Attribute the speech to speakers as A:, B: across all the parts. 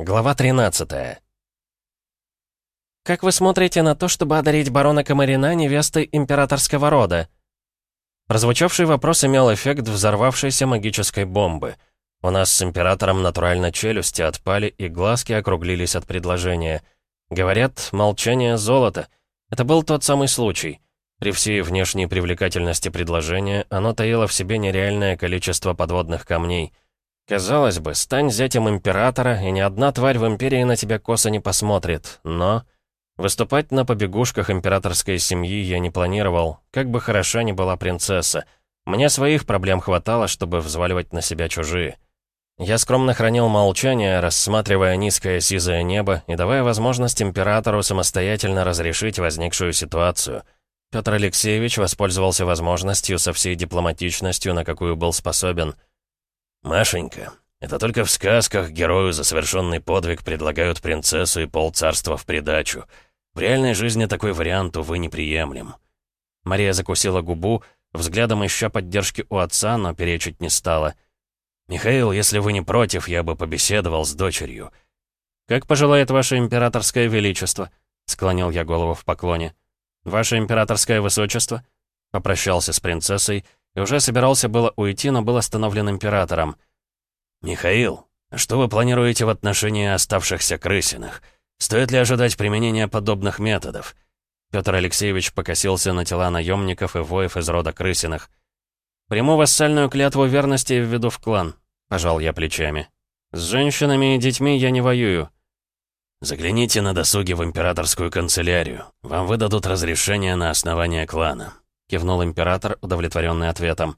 A: Глава 13 «Как вы смотрите на то, чтобы одарить барона Камарина невестой императорского рода?» Прозвучавший вопрос имел эффект взорвавшейся магической бомбы. У нас с императором натурально челюсти отпали и глазки округлились от предложения. Говорят, молчание — золото. Это был тот самый случай. При всей внешней привлекательности предложения оно таило в себе нереальное количество подводных камней — Казалось бы, стань зятем императора, и ни одна тварь в империи на тебя косо не посмотрит, но... Выступать на побегушках императорской семьи я не планировал, как бы хороша ни была принцесса. Мне своих проблем хватало, чтобы взваливать на себя чужие. Я скромно хранил молчание, рассматривая низкое сизое небо и давая возможность императору самостоятельно разрешить возникшую ситуацию. Петр Алексеевич воспользовался возможностью со всей дипломатичностью, на какую был способен — «Машенька, это только в сказках герою за совершенный подвиг предлагают принцессу и полцарства в придачу. В реальной жизни такой вариант, увы, неприемлем». Мария закусила губу, взглядом ища поддержки у отца, но перечить не стала. «Михаил, если вы не против, я бы побеседовал с дочерью». «Как пожелает ваше императорское величество», — склонил я голову в поклоне. «Ваше императорское высочество?» Попрощался с принцессой, — и уже собирался было уйти, но был остановлен императором. «Михаил, что вы планируете в отношении оставшихся крысиных? Стоит ли ожидать применения подобных методов?» Петр Алексеевич покосился на тела наемников и воев из рода крысиных. «Приму вассальную клятву верности и введу в клан», — пожал я плечами. «С женщинами и детьми я не воюю». «Загляните на досуге в императорскую канцелярию. Вам выдадут разрешение на основание клана. — кивнул император, удовлетворенный ответом.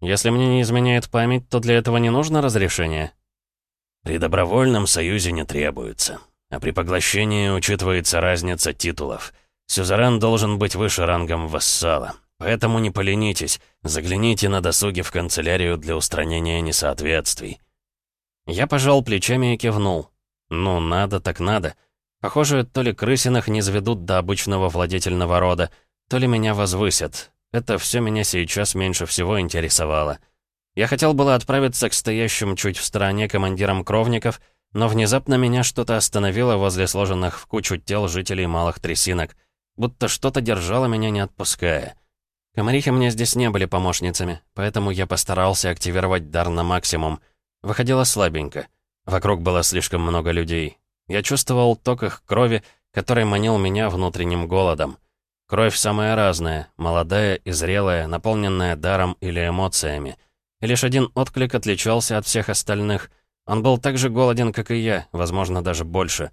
A: «Если мне не изменяет память, то для этого не нужно разрешение?» «При добровольном союзе не требуется, а при поглощении учитывается разница титулов. Сюзерен должен быть выше рангом вассала, поэтому не поленитесь, загляните на досуге в канцелярию для устранения несоответствий». Я пожал плечами и кивнул. «Ну, надо так надо. Похоже, то ли крысиных не заведут до обычного владетельного рода, то ли меня возвысят. Это все меня сейчас меньше всего интересовало. Я хотел было отправиться к стоящим чуть в стороне командирам кровников, но внезапно меня что-то остановило возле сложенных в кучу тел жителей малых трясинок, будто что-то держало меня не отпуская. Комарихи мне здесь не были помощницами, поэтому я постарался активировать дар на максимум. Выходило слабенько. Вокруг было слишком много людей. Я чувствовал ток их крови, который манил меня внутренним голодом. Кровь самая разная, молодая и зрелая, наполненная даром или эмоциями. И лишь один отклик отличался от всех остальных. Он был так же голоден, как и я, возможно, даже больше.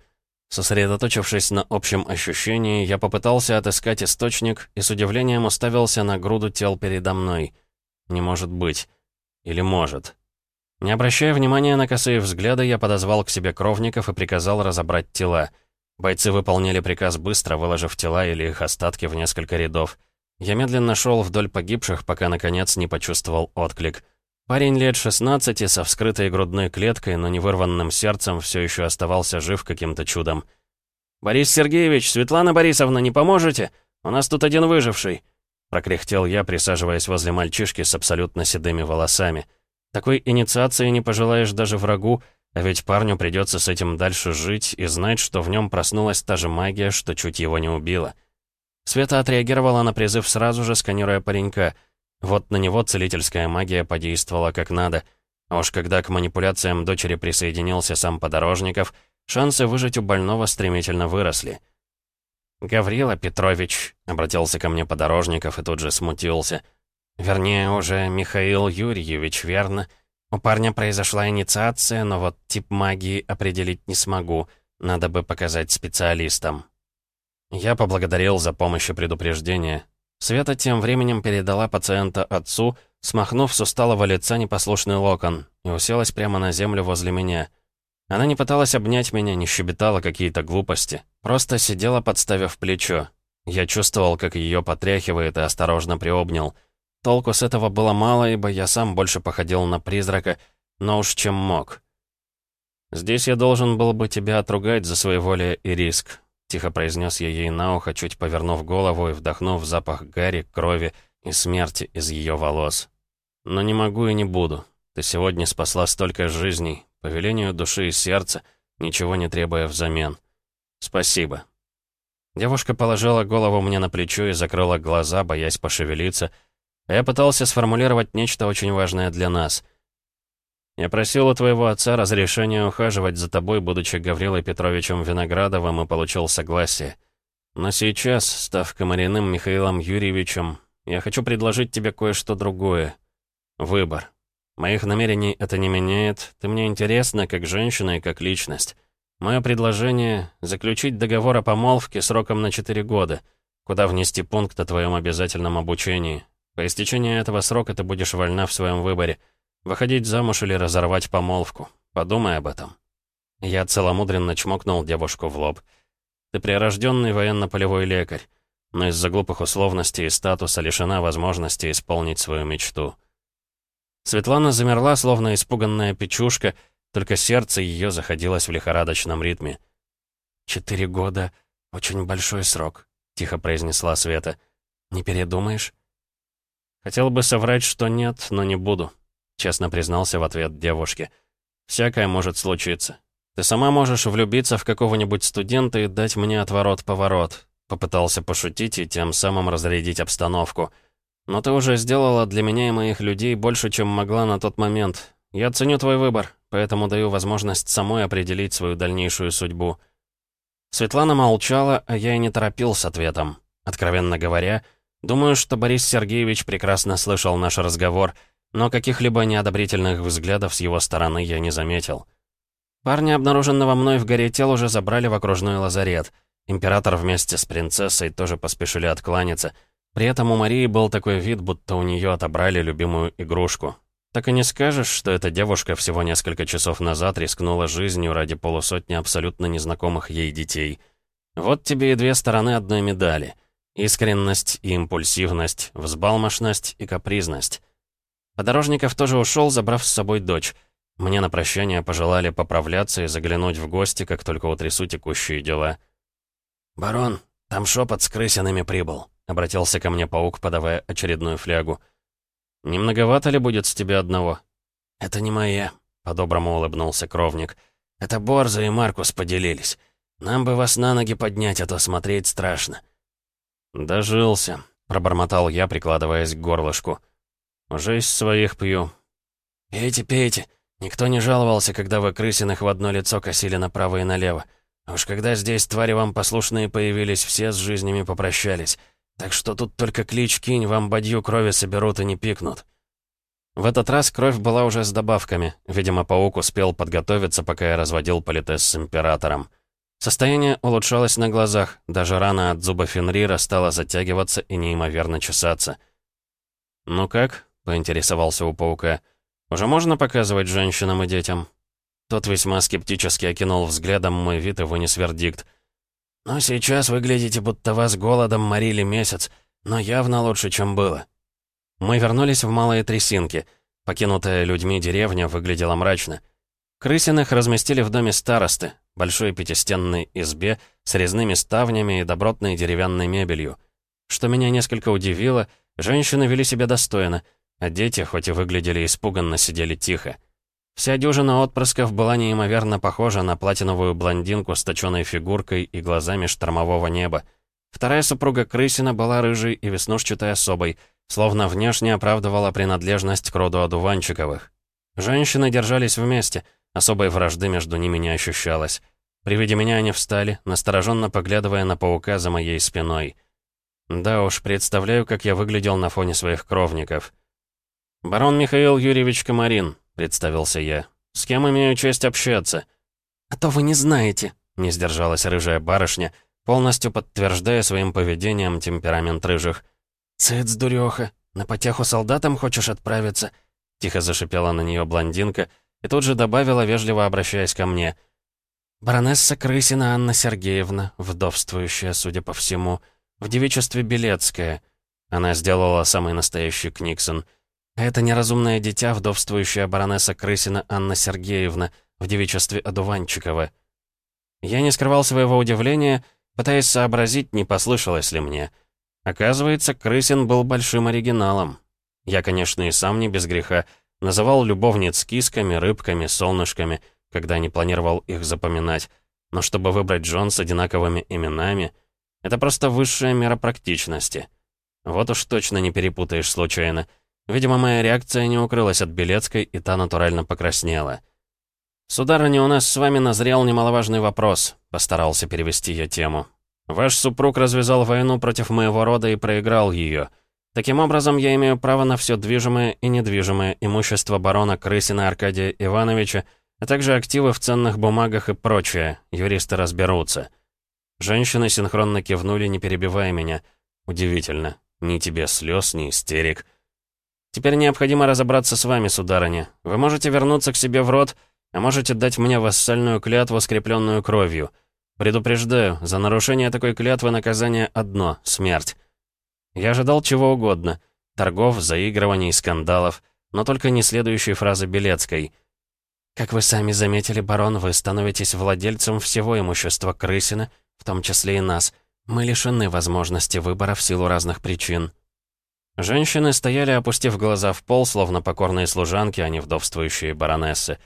A: Сосредоточившись на общем ощущении, я попытался отыскать источник и с удивлением уставился на груду тел передо мной. Не может быть. Или может. Не обращая внимания на косые взгляды, я подозвал к себе кровников и приказал разобрать тела — Бойцы выполнили приказ быстро, выложив тела или их остатки в несколько рядов. Я медленно шел вдоль погибших, пока, наконец, не почувствовал отклик. Парень лет 16 со вскрытой грудной клеткой, но не вырванным сердцем, все еще оставался жив каким-то чудом. «Борис Сергеевич, Светлана Борисовна, не поможете? У нас тут один выживший!» Прокряхтел я, присаживаясь возле мальчишки с абсолютно седыми волосами. Такой инициации не пожелаешь даже врагу, а ведь парню придется с этим дальше жить и знать, что в нем проснулась та же магия, что чуть его не убила. Света отреагировала на призыв сразу же, сканируя паренька. Вот на него целительская магия подействовала как надо. А уж когда к манипуляциям дочери присоединился сам Подорожников, шансы выжить у больного стремительно выросли. «Гаврила Петрович», — обратился ко мне Подорожников и тут же смутился. «Вернее, уже Михаил Юрьевич, верно?» У парня произошла инициация, но вот тип магии определить не смогу. Надо бы показать специалистам. Я поблагодарил за помощь и предупреждение. Света тем временем передала пациента отцу, смахнув с усталого лица непослушный локон, и уселась прямо на землю возле меня. Она не пыталась обнять меня, не щебетала какие-то глупости. Просто сидела, подставив плечо. Я чувствовал, как ее потряхивает, и осторожно приобнял — Толку с этого было мало, ибо я сам больше походил на призрака, но уж чем мог. «Здесь я должен был бы тебя отругать за своеволие и риск», — тихо произнес я ей на ухо, чуть повернув голову и вдохнув запах гари, крови и смерти из ее волос. «Но не могу и не буду. Ты сегодня спасла столько жизней, по велению души и сердца, ничего не требуя взамен. «Спасибо». Девушка положила голову мне на плечо и закрыла глаза, боясь пошевелиться, я пытался сформулировать нечто очень важное для нас. «Я просил у твоего отца разрешения ухаживать за тобой, будучи Гаврилой Петровичем Виноградовым, и получил согласие. Но сейчас, став комариным Михаилом Юрьевичем, я хочу предложить тебе кое-что другое. Выбор. Моих намерений это не меняет, ты мне интересна как женщина и как личность. Мое предложение — заключить договор о помолвке сроком на 4 года, куда внести пункт о твоем обязательном обучении. По истечении этого срока ты будешь вольна в своем выборе — Выходить замуж или разорвать помолвку. Подумай об этом. Я целомудренно чмокнул девушку в лоб. Ты прирожденный военно-полевой лекарь, но из-за глупых условностей и статуса лишена возможности исполнить свою мечту. Светлана замерла, словно испуганная печушка, только сердце ее заходилось в лихорадочном ритме. «Четыре года — очень большой срок», — тихо произнесла Света. «Не передумаешь?» Хотел бы соврать, что нет, но не буду честно признался в ответ девушке. «Всякое может случиться. Ты сама можешь влюбиться в какого-нибудь студента и дать мне отворот-поворот». Попытался пошутить и тем самым разрядить обстановку. «Но ты уже сделала для меня и моих людей больше, чем могла на тот момент. Я ценю твой выбор, поэтому даю возможность самой определить свою дальнейшую судьбу». Светлана молчала, а я и не торопил с ответом. Откровенно говоря, думаю, что Борис Сергеевич прекрасно слышал наш разговор — но каких-либо неодобрительных взглядов с его стороны я не заметил. Парня, обнаруженного мной в горе тел, уже забрали в окружной лазарет. Император вместе с принцессой тоже поспешили откланяться. При этом у Марии был такой вид, будто у нее отобрали любимую игрушку. Так и не скажешь, что эта девушка всего несколько часов назад рискнула жизнью ради полусотни абсолютно незнакомых ей детей. Вот тебе и две стороны одной медали. Искренность и импульсивность, взбалмошность и капризность. Подорожников тоже ушел, забрав с собой дочь. Мне на прощание пожелали поправляться и заглянуть в гости, как только утрясу текущие дела. «Барон, там шепот с крысиными прибыл», — обратился ко мне паук, подавая очередную флягу. «Не многовато ли будет с тебя одного?» «Это не моя», — по-доброму улыбнулся кровник. «Это Борза и Маркус поделились. Нам бы вас на ноги поднять, а то смотреть страшно». «Дожился», — пробормотал я, прикладываясь к горлышку. «Уже из своих пью». «Пейте, пейте. Никто не жаловался, когда вы крысиных в одно лицо косили направо и налево. А уж когда здесь твари вам послушные появились, все с жизнями попрощались. Так что тут только клич кинь, вам бадью крови соберут и не пикнут». В этот раз кровь была уже с добавками. Видимо, паук успел подготовиться, пока я разводил политес с императором. Состояние улучшалось на глазах, даже рана от зуба Фенрира стала затягиваться и неимоверно чесаться. «Ну как?» — поинтересовался у паука. «Уже можно показывать женщинам и детям?» Тот весьма скептически окинул взглядом мой вид и вынес вердикт. «Ну, сейчас выглядите, будто вас голодом морили месяц, но явно лучше, чем было». Мы вернулись в малые трясинки. Покинутая людьми деревня выглядела мрачно. Крысиных разместили в доме старосты, большой пятистенной избе с резными ставнями и добротной деревянной мебелью. Что меня несколько удивило, женщины вели себя достойно — а дети, хоть и выглядели испуганно, сидели тихо. Вся дюжина отпрысков была неимоверно похожа на платиновую блондинку с точенной фигуркой и глазами штормового неба. Вторая супруга Крысина была рыжей и веснушчатой особой, словно внешне оправдывала принадлежность к роду одуванчиковых. Женщины держались вместе, особой вражды между ними не ощущалось. При виде меня они встали, настороженно поглядывая на паука за моей спиной. Да уж, представляю, как я выглядел на фоне своих кровников. «Барон Михаил Юрьевич Комарин», — представился я. «С кем имею честь общаться?» «А то вы не знаете», — не сдержалась рыжая барышня, полностью подтверждая своим поведением темперамент рыжих. «Цыц, дуреха, на потеху солдатам хочешь отправиться?» Тихо зашипела на нее блондинка и тут же добавила, вежливо обращаясь ко мне. «Баронесса Крысина Анна Сергеевна, вдовствующая, судя по всему, в девичестве Белецкая». Она сделала самый настоящий Книксон — это неразумное дитя, вдовствующая баронесса Крысина Анна Сергеевна в девичестве Одуванчикова. Я не скрывал своего удивления, пытаясь сообразить, не послышалось ли мне. Оказывается, Крысин был большим оригиналом. Я, конечно, и сам не без греха, называл любовниц кисками, рыбками, солнышками, когда не планировал их запоминать. Но чтобы выбрать жен с одинаковыми именами, это просто высшая мера практичности. Вот уж точно не перепутаешь случайно. Видимо, моя реакция не укрылась от Белецкой, и та натурально покраснела. «Сударыня, у нас с вами назрел немаловажный вопрос», — постарался перевести я тему. «Ваш супруг развязал войну против моего рода и проиграл ее. Таким образом, я имею право на все движимое и недвижимое имущество барона Крысина Аркадия Ивановича, а также активы в ценных бумагах и прочее. Юристы разберутся». Женщины синхронно кивнули, не перебивая меня. Удивительно. Ни тебе слез, ни истерик. Теперь необходимо разобраться с вами, сударыня. Вы можете вернуться к себе в рот, а можете дать мне вассальную клятву, скрепленную кровью. Предупреждаю, за нарушение такой клятвы наказание одно — смерть. Я ожидал чего угодно. Торгов, заигрываний, скандалов. Но только не следующей фразы Белецкой. «Как вы сами заметили, барон, вы становитесь владельцем всего имущества Крысина, в том числе и нас. Мы лишены возможности выбора в силу разных причин». Женщины стояли, опустив глаза в пол, словно покорные служанки, а не вдовствующие баронессы.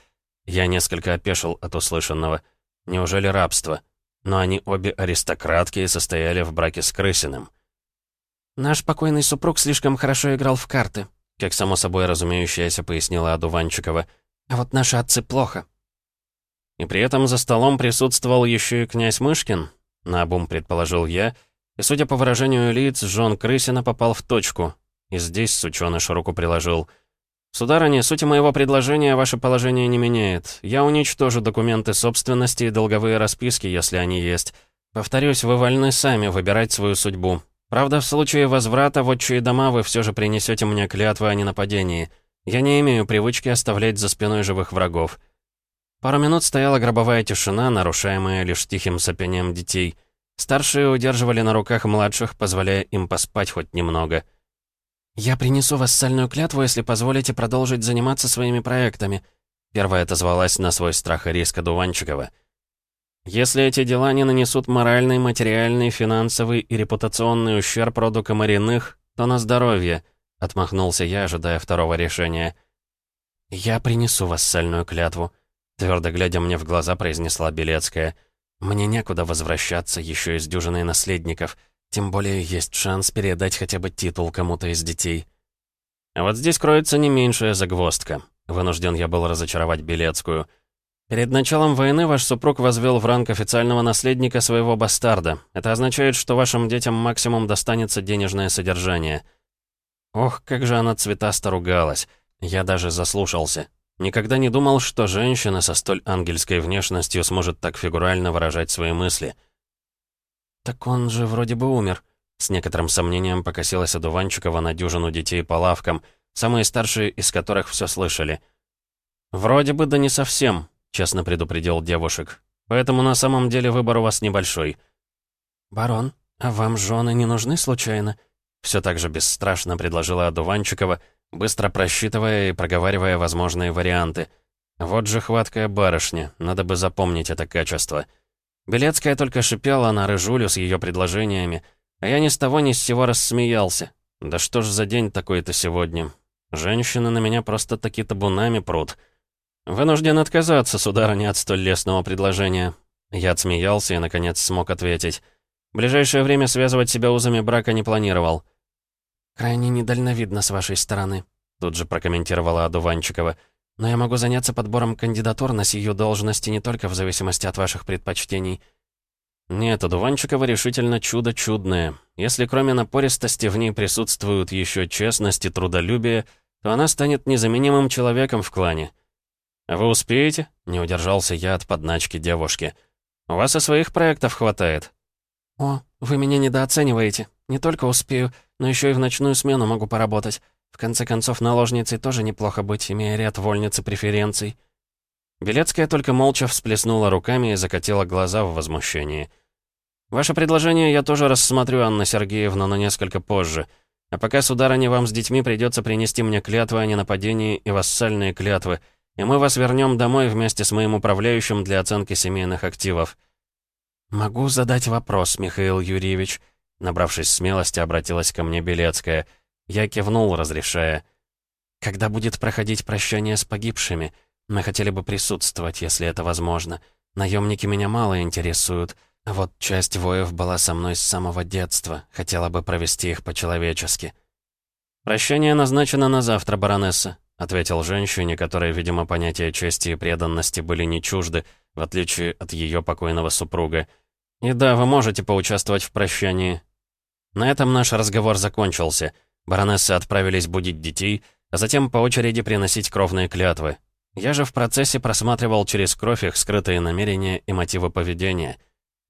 A: Я несколько опешил от услышанного. Неужели рабство? Но они обе аристократки и состояли в браке с Крысиным. «Наш покойный супруг слишком хорошо играл в карты», как само собой разумеющееся пояснила Адуванчикова. «А вот наши отцы плохо». И при этом за столом присутствовал еще и князь Мышкин, наобум предположил я, и, судя по выражению лиц, Жон Крысина попал в точку. И здесь сучёныш руку приложил. «Сударыня, суть моего предложения ваше положение не меняет. Я уничтожу документы собственности и долговые расписки, если они есть. Повторюсь, вы вольны сами выбирать свою судьбу. Правда, в случае возврата в отчие дома вы все же принесете мне клятвы о ненападении. Я не имею привычки оставлять за спиной живых врагов». Пару минут стояла гробовая тишина, нарушаемая лишь тихим сопением детей — Старшие удерживали на руках младших, позволяя им поспать хоть немного. «Я принесу вассальную клятву, если позволите продолжить заниматься своими проектами», первая отозвалась на свой страх и риск Дуванчикова. «Если эти дела не нанесут моральный, материальный, финансовый и репутационный ущерб роду Комариных, то на здоровье», — отмахнулся я, ожидая второго решения. «Я принесу вассальную клятву», — твердо глядя мне в глаза, произнесла Белецкая. Мне некуда возвращаться еще из дюжины наследников, тем более есть шанс передать хотя бы титул кому-то из детей. А вот здесь кроется не меньшая загвоздка. Вынужден я был разочаровать Белецкую. Перед началом войны ваш супруг возвел в ранг официального наследника своего бастарда. Это означает, что вашим детям максимум достанется денежное содержание. Ох, как же она цветасто ругалась. Я даже заслушался. Никогда не думал, что женщина со столь ангельской внешностью сможет так фигурально выражать свои мысли. «Так он же вроде бы умер», — с некоторым сомнением покосилась Адуванчикова на дюжину детей по лавкам, самые старшие из которых все слышали. «Вроде бы, да не совсем», — честно предупредил девушек. «Поэтому на самом деле выбор у вас небольшой». «Барон, а вам жены не нужны случайно?» Все так же бесстрашно предложила Адуванчикова, — быстро просчитывая и проговаривая возможные варианты. Вот же хваткая барышня, надо бы запомнить это качество. Белецкая только шипела на рыжулю с ее предложениями, а я ни с того ни с сего рассмеялся. Да что ж за день такой-то сегодня? Женщины на меня просто-таки табунами прут. Вынужден отказаться, сударыня, от столь лестного предложения. Я отсмеялся и, наконец, смог ответить. В ближайшее время связывать себя узами брака не планировал. «Крайне недальновидно с вашей стороны», — тут же прокомментировала Адуванчикова. «Но я могу заняться подбором кандидатур на сию должности не только в зависимости от ваших предпочтений». «Нет, Адуванчикова решительно чудо чудное. Если кроме напористости в ней присутствуют еще честность и трудолюбие, то она станет незаменимым человеком в клане». «А вы успеете?» — не удержался я от подначки девушки. «У вас и своих проектов хватает». «О, вы меня недооцениваете. Не только успею, но еще и в ночную смену могу поработать. В конце концов, наложницей тоже неплохо быть, имея ряд вольниц и преференций». Белецкая только молча всплеснула руками и закатила глаза в возмущении. «Ваше предложение я тоже рассмотрю, Анна Сергеевна, но несколько позже. А пока, сударыня, вам с детьми придется принести мне клятвы о ненападении и вассальные клятвы, и мы вас вернем домой вместе с моим управляющим для оценки семейных активов». «Могу задать вопрос, Михаил Юрьевич?» Набравшись смелости, обратилась ко мне Белецкая. Я кивнул, разрешая. «Когда будет проходить прощание с погибшими? Мы хотели бы присутствовать, если это возможно. Наемники меня мало интересуют, вот часть воев была со мной с самого детства. Хотела бы провести их по-человечески». «Прощание назначено на завтра, баронесса», — ответил женщине, которой, видимо, понятия чести и преданности были не чужды, в отличие от ее покойного супруга. «И да, вы можете поучаствовать в прощании». На этом наш разговор закончился. Баронессы отправились будить детей, а затем по очереди приносить кровные клятвы. Я же в процессе просматривал через кровь их скрытые намерения и мотивы поведения.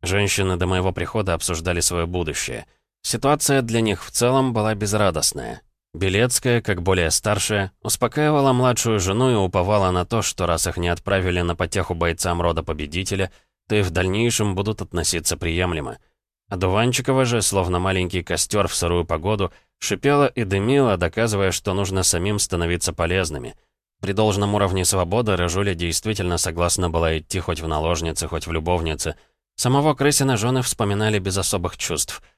A: Женщины до моего прихода обсуждали свое будущее. Ситуация для них в целом была безрадостная. Белецкая, как более старшая, успокаивала младшую жену и уповала на то, что раз их не отправили на потеху бойцам рода победителя, то и в дальнейшем будут относиться приемлемо. А Дуванчикова же, словно маленький костер в сырую погоду, шипела и дымила, доказывая, что нужно самим становиться полезными. При должном уровне свободы Рыжуля действительно согласна была идти хоть в наложницы, хоть в любовницы. Самого Крысина жены вспоминали без особых чувств —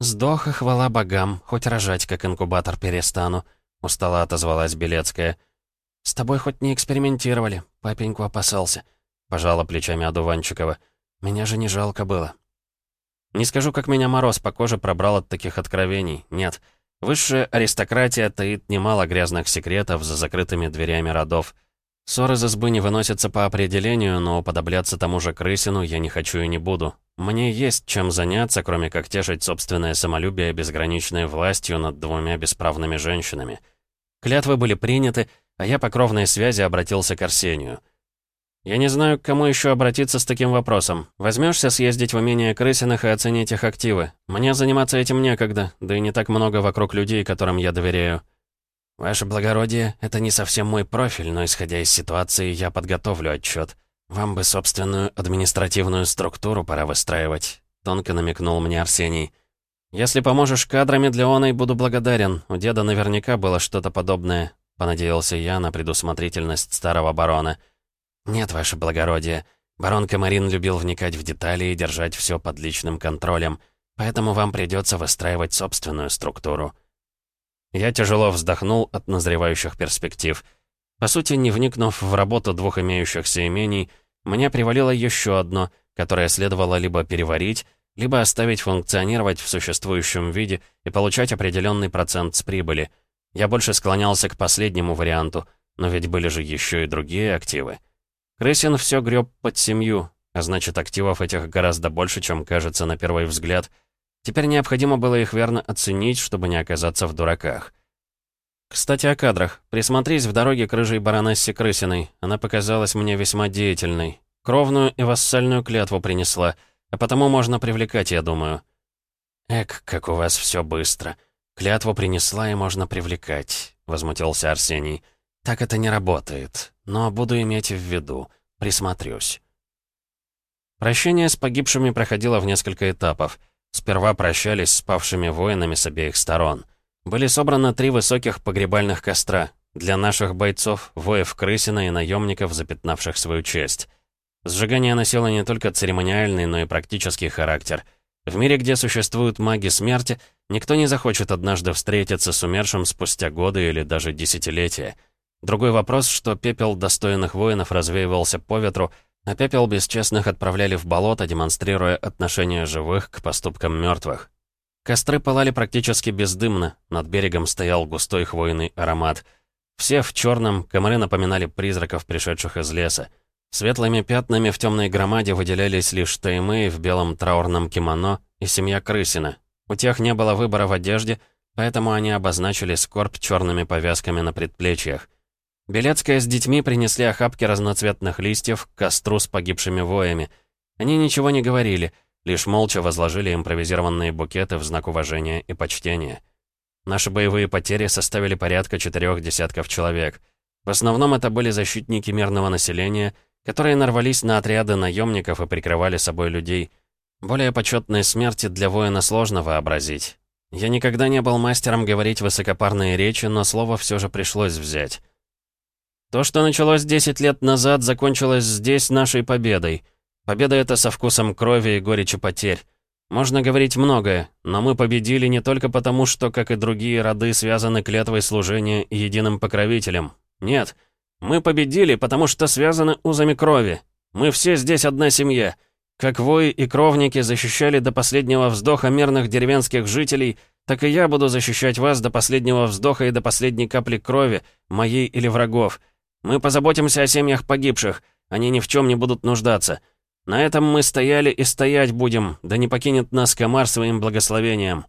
A: «Сдох и хвала богам, хоть рожать как инкубатор перестану», — устало отозвалась Белецкая. «С тобой хоть не экспериментировали, папеньку опасался», — пожала плечами Адуванчикова. «Меня же не жалко было». Не скажу, как меня мороз по коже пробрал от таких откровений, нет. Высшая аристократия таит немало грязных секретов за закрытыми дверями родов. Ссор из избы не выносится по определению, но уподобляться тому же крысину я не хочу и не буду. Мне есть чем заняться, кроме как тешить собственное самолюбие безграничной властью над двумя бесправными женщинами. Клятвы были приняты, а я по кровной связи обратился к Арсению. «Я не знаю, к кому еще обратиться с таким вопросом. Возьмешься съездить в имение Крысиных и оценить их активы? Мне заниматься этим некогда, да и не так много вокруг людей, которым я доверяю». «Ваше благородие, это не совсем мой профиль, но исходя из ситуации, я подготовлю отчет. Вам бы собственную административную структуру пора выстраивать», — тонко намекнул мне Арсений. «Если поможешь кадрами для оной, буду благодарен. У деда наверняка было что-то подобное», — понадеялся я на предусмотрительность старого барона. «Нет, ваше благородие. Барон Камарин любил вникать в детали и держать все под личным контролем, поэтому вам придется выстраивать собственную структуру». Я тяжело вздохнул от назревающих перспектив. По сути, не вникнув в работу двух имеющихся имений, мне привалило еще одно, которое следовало либо переварить, либо оставить функционировать в существующем виде и получать определенный процент с прибыли. Я больше склонялся к последнему варианту, но ведь были же еще и другие активы. Крысин все греб под семью, а значит, активов этих гораздо больше, чем кажется на первый взгляд — Теперь необходимо было их верно оценить, чтобы не оказаться в дураках. Кстати, о кадрах. Присмотрись в дороге к рыжей баронессе Крысиной. Она показалась мне весьма деятельной. Кровную и вассальную клятву принесла, а потому можно привлекать, я думаю. «Эк, как у вас все быстро. Клятву принесла и можно привлекать», — возмутился Арсений. «Так это не работает, но буду иметь в виду. Присмотрюсь». Прощение с погибшими проходило в несколько этапов — Сперва прощались с павшими воинами с обеих сторон. Были собраны три высоких погребальных костра для наших бойцов, воев Крысина и наемников, запятнавших свою честь. Сжигание носило не только церемониальный, но и практический характер. В мире, где существуют маги смерти, никто не захочет однажды встретиться с умершим спустя годы или даже десятилетия. Другой вопрос, что пепел достойных воинов развеивался по ветру, а пепел бесчестных отправляли в болото, демонстрируя отношение живых к поступкам мертвых. Костры пылали практически бездымно, над берегом стоял густой хвойный аромат. Все в черном, комары напоминали призраков, пришедших из леса. Светлыми пятнами в темной громаде выделялись лишь Таймы в белом траурном кимоно и семья Крысина. У тех не было выбора в одежде, поэтому они обозначили скорбь черными повязками на предплечьях. Белецкая с детьми принесли охапки разноцветных листьев к костру с погибшими воями. Они ничего не говорили, лишь молча возложили импровизированные букеты в знак уважения и почтения. Наши боевые потери составили порядка четырех десятков человек. В основном это были защитники мирного населения, которые нарвались на отряды наемников и прикрывали собой людей. Более почетной смерти для воина сложно вообразить. Я никогда не был мастером говорить высокопарные речи, но слово все же пришлось взять. То, что началось 10 лет назад, закончилось здесь нашей победой. Победа эта со вкусом крови и горечи потерь. Можно говорить многое, но мы победили не только потому, что, как и другие роды, связаны клятвой служения единым покровителем. Нет, Мы победили, потому что связаны узами крови. Мы все здесь одна семья. Как вои и кровники защищали до последнего вздоха мирных деревенских жителей, так и я буду защищать вас до последнего вздоха и до последней капли крови, моей или врагов. Мы позаботимся о семьях погибших, они ни в чем не будут нуждаться. На этом мы стояли и стоять будем, да не покинет нас комар своим благословением».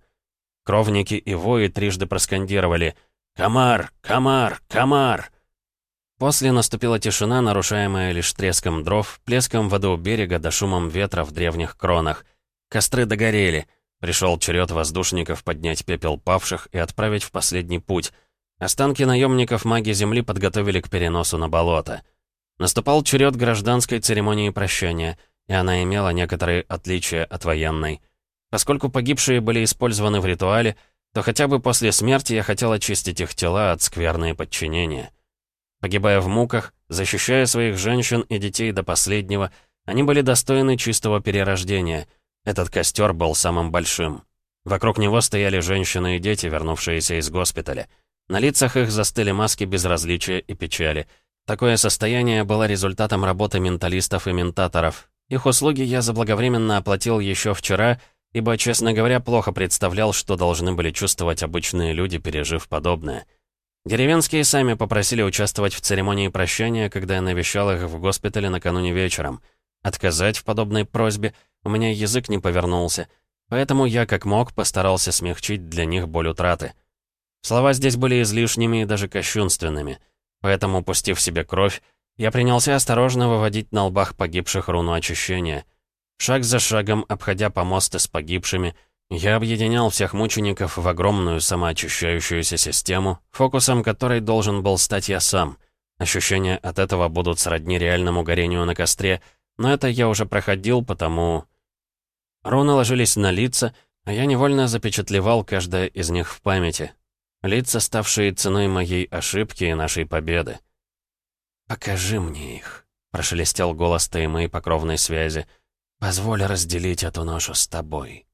A: Кровники и вои трижды проскандировали «Комар! Комар! Комар!» После наступила тишина, нарушаемая лишь треском дров, плеском воды у берега да шумом ветра в древних кронах. Костры догорели. Пришел черед воздушников поднять пепел павших и отправить в последний путь. Останки наемников маги Земли подготовили к переносу на болото. Наступал черед гражданской церемонии прощания, и она имела некоторые отличия от военной. Поскольку погибшие были использованы в ритуале, то хотя бы после смерти я хотел очистить их тела от скверные подчинения. Погибая в муках, защищая своих женщин и детей до последнего, они были достойны чистого перерождения. Этот костер был самым большим. Вокруг него стояли женщины и дети, вернувшиеся из госпиталя. На лицах их застыли маски безразличия и печали. Такое состояние было результатом работы менталистов и ментаторов. Их услуги я заблаговременно оплатил еще вчера, ибо, честно говоря, плохо представлял, что должны были чувствовать обычные люди, пережив подобное. Деревенские сами попросили участвовать в церемонии прощания, когда я навещал их в госпитале накануне вечером. Отказать в подобной просьбе у меня язык не повернулся, поэтому я, как мог, постарался смягчить для них боль утраты. Слова здесь были излишними и даже кощунственными, поэтому, пустив себе кровь, я принялся осторожно выводить на лбах погибших руну очищения — Шаг за шагом, обходя помосты с погибшими, я объединял всех мучеников в огромную самоочищающуюся систему, фокусом которой должен был стать я сам. Ощущения от этого будут сродни реальному горению на костре, но это я уже проходил, потому... Руны ложились на лица, а я невольно запечатлевал каждое из них в памяти. Лица, ставшие ценой моей ошибки и нашей победы. «Покажи мне их», — прошелестел голос Таймы по кровной связи. «Позволь разделить эту ношу с тобой».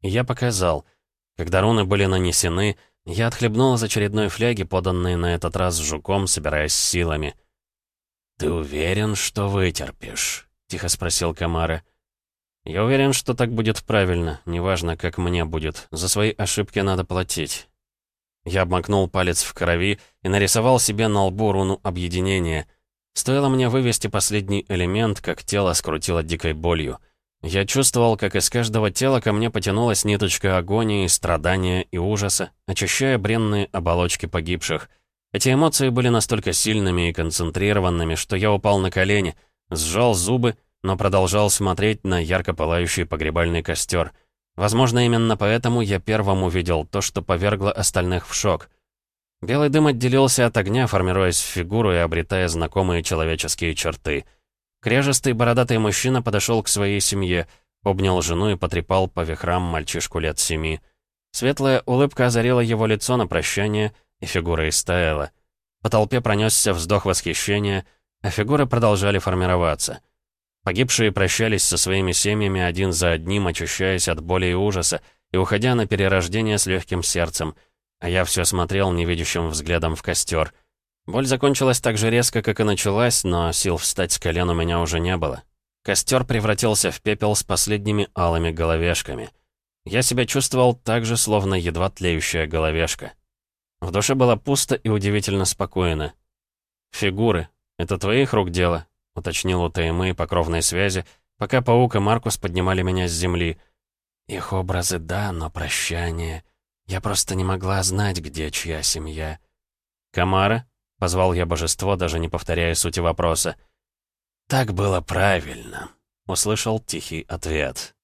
A: я показал. Когда руны были нанесены, я отхлебнул из очередной фляги, поданной на этот раз жуком, собираясь силами. «Ты уверен, что вытерпишь?» — тихо спросил Камара. «Я уверен, что так будет правильно, неважно, как мне будет. За свои ошибки надо платить». Я обмакнул палец в крови и нарисовал себе на лбу руну объединения — Стоило мне вывести последний элемент, как тело скрутило дикой болью. Я чувствовал, как из каждого тела ко мне потянулась ниточка агонии, страдания и ужаса, очищая бренные оболочки погибших. Эти эмоции были настолько сильными и концентрированными, что я упал на колени, сжал зубы, но продолжал смотреть на ярко пылающий погребальный костер. Возможно, именно поэтому я первым увидел то, что повергло остальных в шок — Белый дым отделился от огня, формируясь в фигуру и обретая знакомые человеческие черты. Кряжестый бородатый мужчина подошел к своей семье, обнял жену и потрепал по вихрам мальчишку лет семи. Светлая улыбка озарила его лицо на прощание, и фигура истаяла. По толпе пронесся вздох восхищения, а фигуры продолжали формироваться. Погибшие прощались со своими семьями один за одним, очищаясь от боли и ужаса, и уходя на перерождение с легким сердцем — а я все смотрел невидящим взглядом в костер. Боль закончилась так же резко, как и началась, но сил встать с колен у меня уже не было. Костер превратился в пепел с последними алыми головешками. Я себя чувствовал так же, словно едва тлеющая головешка. В душе было пусто и удивительно спокойно. «Фигуры. Это твоих рук дело?» — уточнил у Таймы по кровной связи, пока Паук и Маркус поднимали меня с земли. «Их образы, да, но прощание...» Я просто не могла знать, где чья семья. «Камара?» — позвал я божество, даже не повторяя сути вопроса. «Так было правильно», — услышал тихий ответ.